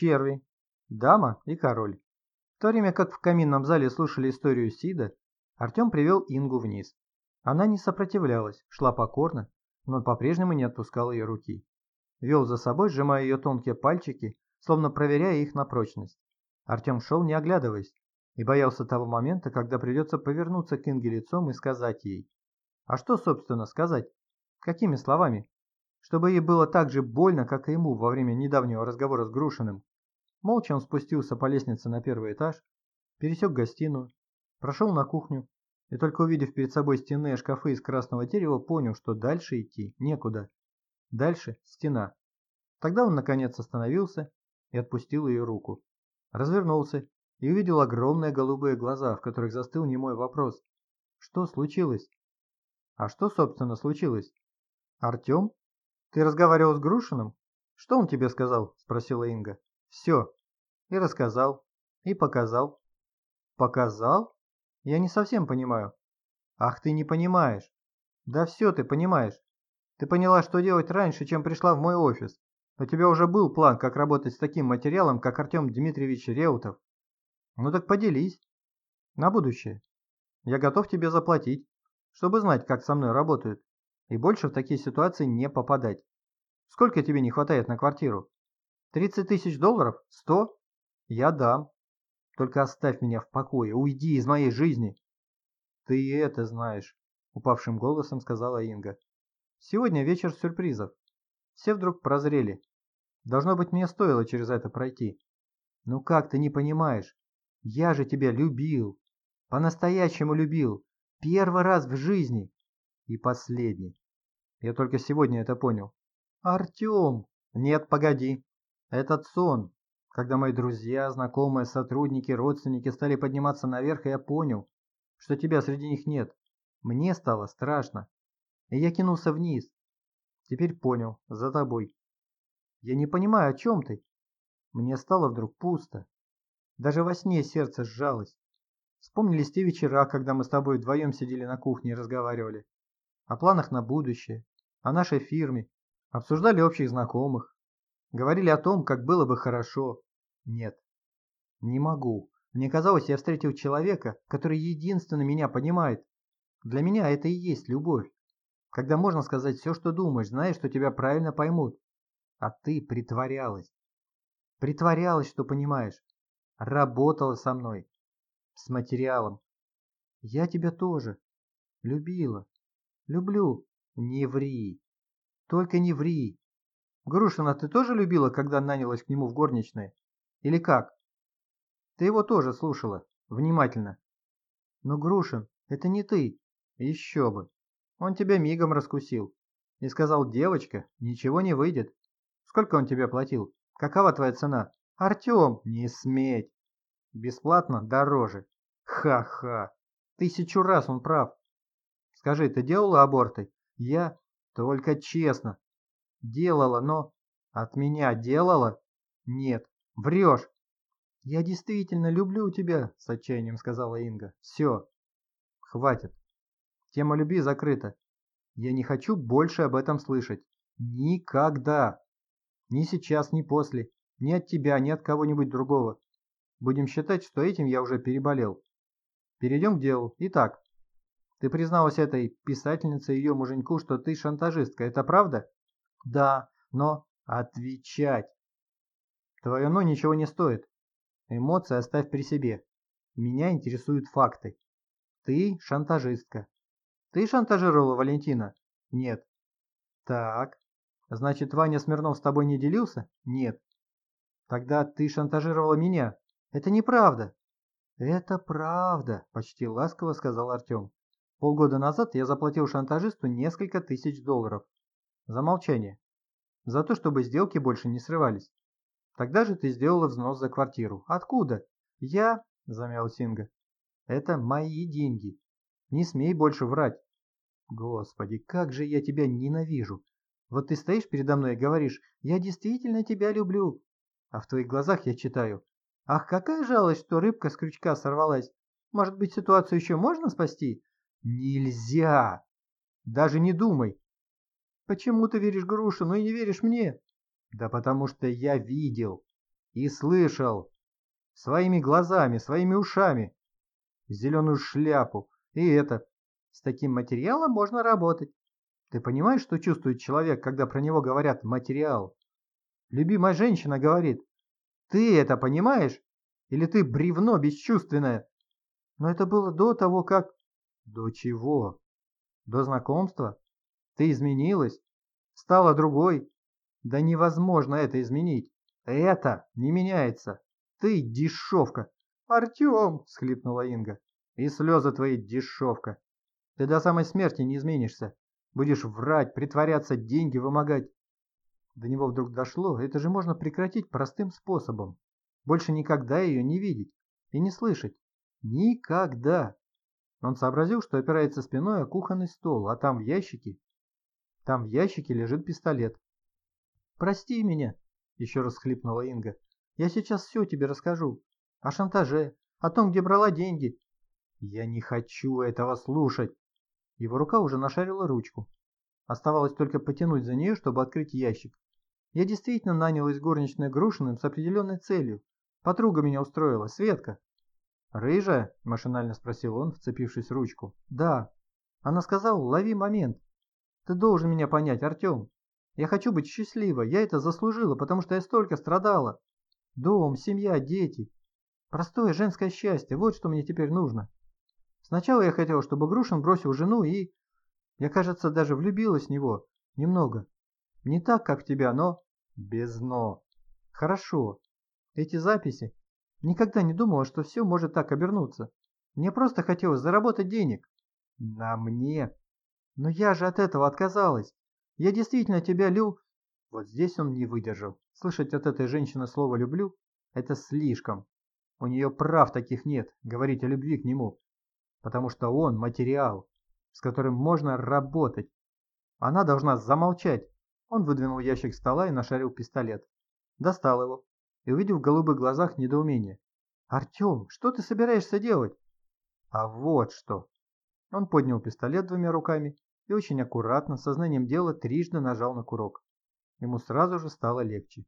черви, дама и король. В то время как в каминном зале слушали историю Сида, Артем привел Ингу вниз. Она не сопротивлялась, шла покорно, но по-прежнему не отпускал ее руки. Вел за собой, сжимая ее тонкие пальчики, словно проверяя их на прочность. Артем шел, не оглядываясь, и боялся того момента, когда придется повернуться к Инге лицом и сказать ей. А что, собственно, сказать? Какими словами? Чтобы ей было так же больно, как и ему во время недавнего разговора с Грушиным. Молча он спустился по лестнице на первый этаж, пересек гостиную, прошел на кухню и только увидев перед собой стенные шкафы из красного дерева, понял, что дальше идти некуда. Дальше стена. Тогда он наконец остановился и отпустил ее руку. Развернулся и увидел огромные голубые глаза, в которых застыл немой вопрос. Что случилось? А что, собственно, случилось? Артем? Ты разговаривал с Грушиным? Что он тебе сказал? Спросила Инга. Все. И рассказал. И показал. Показал? Я не совсем понимаю. Ах, ты не понимаешь. Да все ты понимаешь. Ты поняла, что делать раньше, чем пришла в мой офис. У тебя уже был план, как работать с таким материалом, как Артем Дмитриевич Реутов. Ну так поделись. На будущее. Я готов тебе заплатить, чтобы знать, как со мной работают, и больше в такие ситуации не попадать. Сколько тебе не хватает на квартиру? 30 тысяч долларов? 100? Я дам. Только оставь меня в покое, уйди из моей жизни. Ты это знаешь, упавшим голосом сказала Инга. Сегодня вечер сюрпризов. Все вдруг прозрели. Должно быть, мне стоило через это пройти. Ну как ты не понимаешь? Я же тебя любил. По-настоящему любил. Первый раз в жизни. И последний. Я только сегодня это понял. Артем! Нет, погоди. Этот сон. Когда мои друзья, знакомые, сотрудники, родственники стали подниматься наверх, я понял, что тебя среди них нет. Мне стало страшно. И я кинулся вниз. Теперь понял, за тобой. Я не понимаю, о чем ты. Мне стало вдруг пусто. Даже во сне сердце сжалось. Вспомнились те вечера, когда мы с тобой вдвоем сидели на кухне и разговаривали. О планах на будущее, о нашей фирме, обсуждали общих знакомых. Говорили о том, как было бы хорошо. Нет, не могу. Мне казалось, я встретил человека, который единственно меня понимает. Для меня это и есть любовь. Когда можно сказать все, что думаешь, знаешь, что тебя правильно поймут. А ты притворялась. Притворялась, что понимаешь. Работала со мной. С материалом. Я тебя тоже. Любила. Люблю. Не ври. Только не ври. Грушина ты тоже любила, когда нанялась к нему в горничной? Или как? Ты его тоже слушала. Внимательно. Но, Грушин, это не ты. Еще бы. Он тебя мигом раскусил. И сказал, девочка, ничего не выйдет. Сколько он тебе платил? Какова твоя цена? Артем, не сметь. Бесплатно дороже. Ха-ха. Тысячу раз он прав. Скажи, ты делала аборты? Я? Только честно. Делала, но... От меня делала? Нет. Врешь. Я действительно люблю тебя, с отчаянием сказала Инга. Все. Хватит. Тема любви закрыта. Я не хочу больше об этом слышать. Никогда. Ни сейчас, ни после. Ни от тебя, ни от кого-нибудь другого. Будем считать, что этим я уже переболел. Перейдем к делу. Итак, ты призналась этой писательнице и ее муженьку, что ты шантажистка. Это правда? Да, но отвечать. Твое «но» ничего не стоит. Эмоции оставь при себе. Меня интересуют факты. Ты шантажистка. Ты шантажировала Валентина? Нет. Так. Значит, Ваня Смирнов с тобой не делился? Нет. Тогда ты шантажировала меня. Это неправда. Это правда, почти ласково сказал Артем. Полгода назад я заплатил шантажисту несколько тысяч долларов. За молчание. За то, чтобы сделки больше не срывались. Тогда же ты сделала взнос за квартиру. Откуда? Я, замял Синга. Это мои деньги. Не смей больше врать. Господи, как же я тебя ненавижу. Вот ты стоишь передо мной и говоришь, я действительно тебя люблю. А в твоих глазах я читаю, ах, какая жалость, что рыбка с крючка сорвалась. Может быть, ситуацию еще можно спасти? Нельзя. Даже не думай. Почему ты веришь Грушину и не веришь мне? Да потому что я видел. И слышал. Своими глазами, своими ушами. Зеленую шляпу. И это. С таким материалом можно работать. Ты понимаешь, что чувствует человек, когда про него говорят «материал»? Любимая женщина говорит. Ты это понимаешь? Или ты бревно бесчувственное? Но это было до того, как... До чего? До знакомства? Ты изменилась? Стала другой? Да невозможно это изменить. Это не меняется. Ты дешевка. Артем, схлипнула Инга. И слезы твои дешевка. Ты до самой смерти не изменишься. Будешь врать, притворяться, деньги вымогать. До него вдруг дошло, это же можно прекратить простым способом. Больше никогда ее не видеть и не слышать. Никогда. Он сообразил, что опирается спиной о кухонный стол, а там в ящике... Там в ящике лежит пистолет. «Прости меня», — еще раз хлипнула Инга. «Я сейчас все тебе расскажу. О шантаже, о том, где брала деньги». «Я не хочу этого слушать». Его рука уже нашарила ручку. Оставалось только потянуть за нее, чтобы открыть ящик. Я действительно нанял из горничной Грушиным с определенной целью. Подруга меня устроила, Светка. «Рыжая?» – машинально спросил он, вцепившись в ручку. «Да». Она сказала, лови момент. «Ты должен меня понять, Артем. Я хочу быть счастливой, я это заслужила, потому что я столько страдала. Дом, семья, дети. Простое женское счастье, вот что мне теперь нужно. Сначала я хотела, чтобы Грушин бросил жену и... Я, кажется, даже влюбилась в него. Немного. Не так, как в тебя, но... Без «но». Хорошо. Эти записи Никогда не думала, что все может так обернуться. Мне просто хотелось заработать денег. На мне. Но я же от этого отказалась. Я действительно тебя лю... Вот здесь он не выдержал. Слышать от этой женщины слово «люблю» — это слишком. У нее прав таких нет, говорить о любви к нему. Потому что он материал, с которым можно работать. Она должна замолчать. Он выдвинул ящик стола и нашарил пистолет. Достал его, и увидел в голубых глазах недоумение. «Артем, что ты собираешься делать?» «А вот что!» Он поднял пистолет двумя руками и очень аккуратно, сознанием дела, трижды нажал на курок. Ему сразу же стало легче.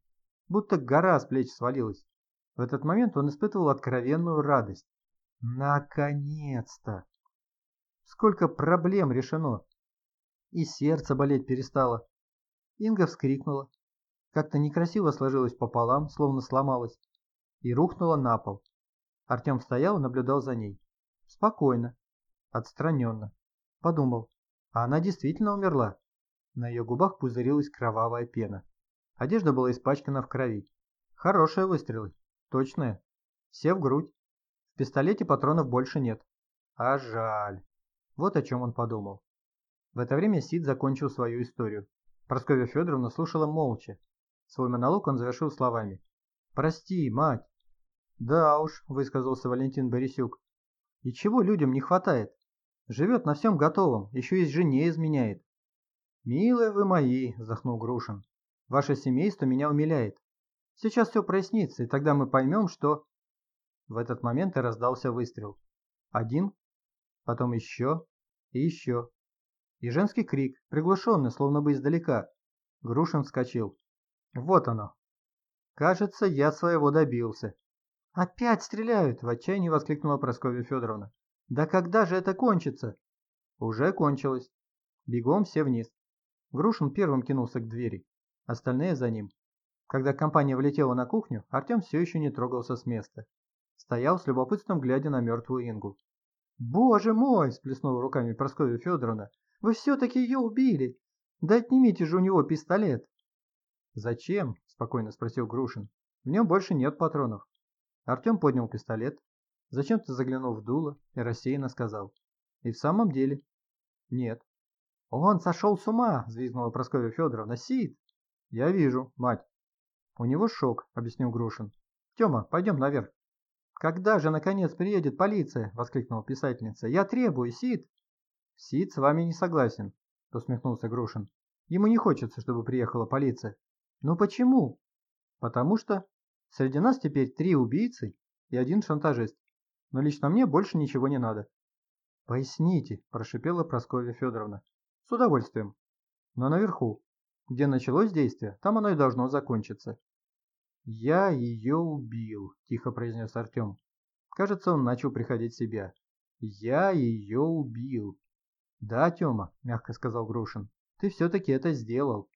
Будто гора с плеч свалилась. В этот момент он испытывал откровенную радость. Наконец-то! Сколько проблем решено! И сердце болеть перестало. Инга вскрикнула, как-то некрасиво сложилась пополам, словно сломалась, и рухнула на пол. Артем стоял и наблюдал за ней. Спокойно, отстраненно. Подумал, а она действительно умерла. На ее губах пузырилась кровавая пена. Одежда была испачкана в крови. Хорошие выстрелы. Точные. Все в грудь. В пистолете патронов больше нет. А жаль. Вот о чем он подумал. В это время Сид закончил свою историю. Прасковья Федоровна слушала молча, Свой монолог он завершил словами. «Прости, мать!» «Да уж», — высказался Валентин Борисюк. «И чего людям не хватает? Живет на всем готовом, еще и жене изменяет». «Милые вы мои», — вздохнул Грушин. «Ваше семейство меня умиляет. Сейчас все прояснится, и тогда мы поймем, что...» В этот момент и раздался выстрел. Один, потом еще и еще. И женский крик, приглушенный, словно бы издалека. Грушин вскочил. Вот оно. Кажется, я своего добился. Опять стреляют, в отчаянии воскликнула Прасковья Федоровна. Да когда же это кончится? Уже кончилось. Бегом все вниз. Грушин первым кинулся к двери, остальные за ним. Когда компания влетела на кухню, Артем все еще не трогался с места. Стоял с любопытством, глядя на мертвую Ингу. «Боже мой!» – сплеснула руками Прасковья Федоровна. «Вы все-таки ее убили! Да отнимите же у него пистолет!» «Зачем?» – спокойно спросил Грушин. «В нем больше нет патронов». Артем поднял пистолет, зачем-то заглянул в дуло и рассеянно сказал. «И в самом деле?» «Нет». «Он сошел с ума!» – взвизгнула Прасковья Федоровна. «Сид!» «Я вижу, мать». «У него шок», – объяснил Грушин. «Тема, пойдем наверх». «Когда же, наконец, приедет полиция?» – воскликнула писательница. «Я требую, Сид!» «Сид с вами не согласен», – усмехнулся Грушин. «Ему не хочется, чтобы приехала полиция. Ну почему? Потому что среди нас теперь три убийцы и один шантажист. Но лично мне больше ничего не надо. Поясните, прошипела Прасковья Федоровна. С удовольствием. Но наверху, где началось действие, там оно и должно закончиться. «Я ее убил», – тихо произнес Артем. Кажется, он начал приходить в себя. «Я ее убил». «Да, Тёма», – мягко сказал Грушин, – «ты все-таки это сделал».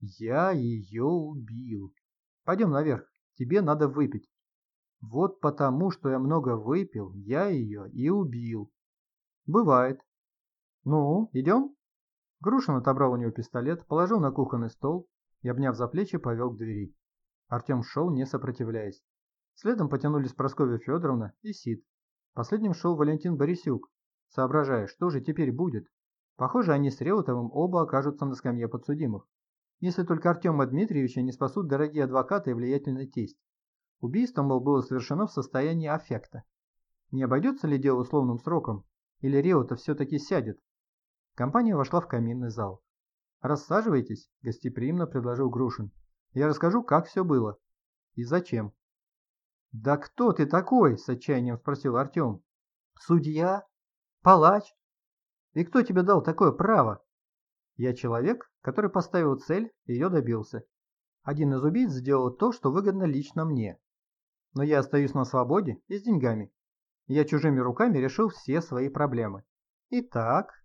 «Я ее убил». «Пойдем наверх, тебе надо выпить». «Вот потому, что я много выпил, я ее и убил». «Бывает». «Ну, идем?» Грушин отобрал у него пистолет, положил на кухонный стол и, обняв за плечи, повел к двери. Артем шел, не сопротивляясь. Следом потянулись Прасковья Федоровна и Сид. Последним шел Валентин Борисюк, соображая, что же теперь будет. Похоже, они с Реутовым оба окажутся на скамье подсудимых. Если только Артема Дмитриевича не спасут дорогие адвокаты и влиятельный тесть. Убийство, мол, было совершено в состоянии аффекта. Не обойдется ли дело условным сроком? Или Реутов все-таки сядет? Компания вошла в каминный зал. «Рассаживайтесь», – гостеприимно предложил Грушин. «Я расскажу, как все было. И зачем». «Да кто ты такой?» – с отчаянием спросил Артем. «Судья? Палач? И кто тебе дал такое право?» «Я человек, который поставил цель и ее добился. Один из убийц сделал то, что выгодно лично мне. Но я остаюсь на свободе и с деньгами. Я чужими руками решил все свои проблемы. Итак,